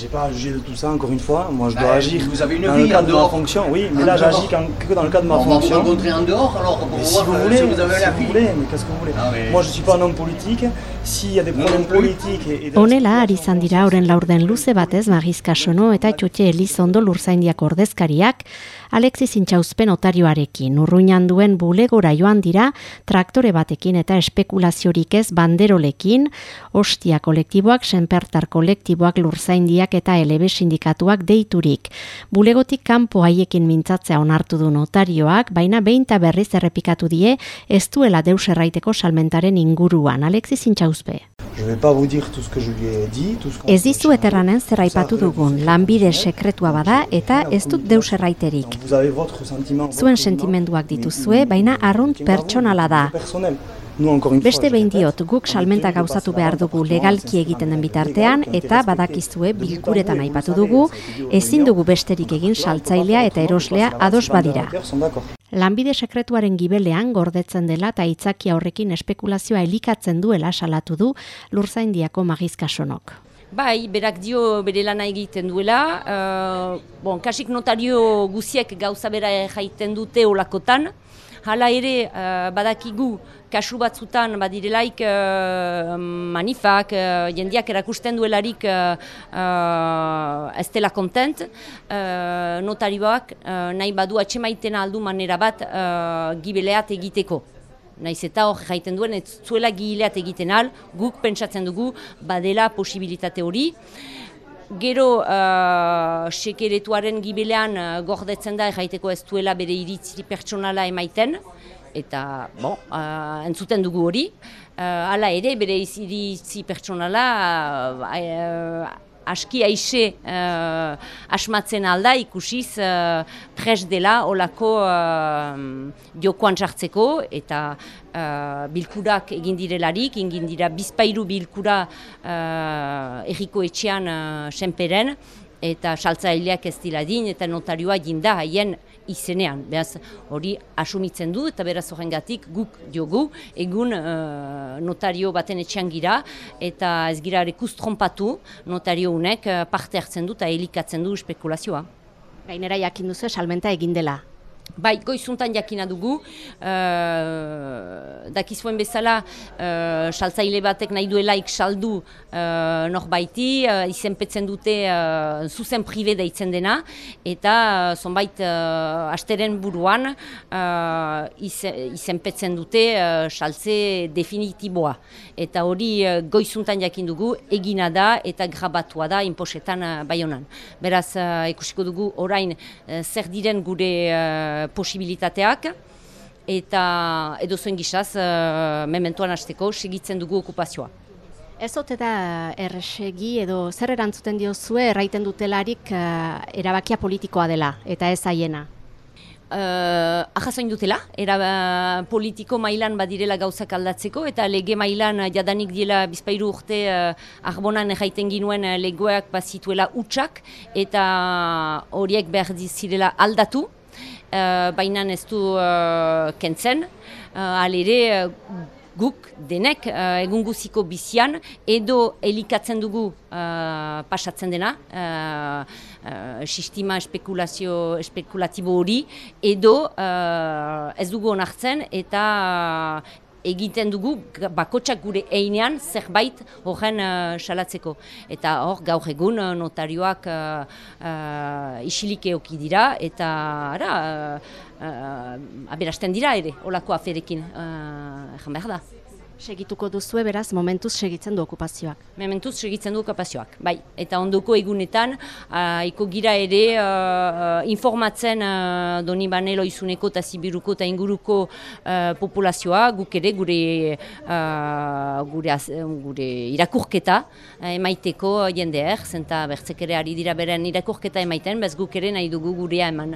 J'ai pas à juger de tout ça, encore une fois. Moi, je dois Bah, agir vous avez une dans vie le cadre en de ma dehors. fonction. Oui, mais En là, dehors. j'agis que dans le cadre de ma On va vous fonction. rencontrer en dehors alors pour Mais si voir vous euh, voulez, si vous avez si la vous vie. voulez, mais qu'est-ce que vous voulez? Ah, mais- Moi, je suis pas un homme politique. S'il y a des Non problèmes plus. politiques et, et de Honela ari izan dira oren laurden luze batez Magizka Sono eta Txotxe Elizondo Lurzaindiako ordezkariak Alexis Intxauzpen otarioarekin urruinan duen bulegora joan dira traktore batekin eta espekulaziorik ez banderolekin, ostia kolektiboak, senpertar kolektiboak, lurzaindiak eta elebe sindikatuak deiturik. Bulegotik kanpo haiekin mintzatzea onartu du notarioak, baina behinta berriz errepikatu die ez duela deus erraiteko salmentaren inguruan. Alexis Intxauzpe. Qu'on Ez dizu erranen zer aipatu dugun, lanbide sekretua bada eta ez dut deus erraiterik. Zuen sentimenduak dituzue, baina arrunt pertsonala da. Beste behin diot, guk salmenta gauzatu behar dugu legalki egiten den bitartean, eta badakizue bilkuretan aipatu dugu, ezin dugu besterik egin saltzailea eta eroslea ados badira. Lanbide sekretuaren gibelean gordetzen dela eta itzakia horrekin espekulazioa elikatzen duela salatu du Lurzaindiako magizkasonok. Bai, berak dio bere lana egiten duela. Uh, bon, kasik notario guziek gauza bera jaiten dute olakotan. Hala ere, uh, badakigu, kasu batzutan badirelaik uh, manifak, uh, jendiak erakusten duelarik ez dela kontent. Notarioak nahi badu atxemaiten aldu manera bat gibeleat egiteko. Naiz eta hor jaiten duen, ez zuela gileat egiten al, guk pentsatzen dugu badela posibilitate hori. Gero uh, sekeretuaren gibelean uh, gordetzen da jaiteko ez duela bere iritzi pertsonala emaiten, eta bon, uh, entzuten dugu hori. Uh, hala ere, bere iritzi pertsonala uh, uh, aski aixe uh, asmatzen alda ikusiz uh, pres dela olako uh, jokoan sartzeko eta uh, bilkurak egin direlarik, egin dira bizpairu bilkura uh, erriko etxean uh, senperen eta saltzaileak ez dira din eta notarioa jinda haien izenean. Beraz, hori asumitzen du eta beraz horrengatik guk diogu egun uh, notario baten etxean gira eta ez gira rekuz notario unek uh, parte hartzen du eta elikatzen du spekulazioa. Gainera jakin duzu salmenta egin dela. Bai, goizuntan jakina dugu, uh, dakizuen bezala uh, saltzaile batek nahi duelaik saldu uh, norbaiti, uh, izenpetzen dute uh, zuzen prive deitzen dena, eta zonbait uh, asteren buruan uh, ize- izenpetzen dute uh, saltze definitiboa. Eta hori goizuntan jakin dugu, egina da eta grabatua da inposetan uh, baionan. Beraz, uh, ikusiko dugu orain zer diren gure posibilitateak, eta edo zuen gizaz, uh, mementoan hasteko segitzen dugu okupazioa. Ez ote da erresegi edo zer erantzuten diozue erraiten dutelarik eh, erabakia politikoa dela eta ez haiena. Uh, Ahazoin dutela, era uh, politiko mailan badirela gauzak aldatzeko, eta lege mailan uh, jadanik diela bizpairu urte uh, arbonan erraiten ginuen uh, legoak bazituela utxak, eta horiek behar zirela aldatu, uh, baina ez du uh, kentzen, uh, alere uh, guk denek uh, egun guziko bizian edo elikatzen dugu uh, pasatzen dena uh, uh, sistema espekulazio espekulatibo hori edo uh, ez dugu onartzen eta egiten dugu bakotsak gure einean zerbait horren uh, salatzeko. Eta hor gaur egun uh, notarioak uh, uh, isilik eoki dira eta ara, uh, uh, aberasten dira ere, olako aferekin, uh, behar da. Segituko duzue beraz momentuz segitzen du okupazioak. Mementuz segitzen du kapazioak, bai. Eta ondoko egunetan, uh, iko gira ere uh, informatzen uh, doni banelo izuneko eta zibiruko eta inguruko uh, populazioa, guk ere gure, uh, gure, az- gure irakurketa uh, emaiteko jendeer, zenta bertzek ere ari dira beren irakurketa emaiten, bez guk ere nahi dugu gurea eman.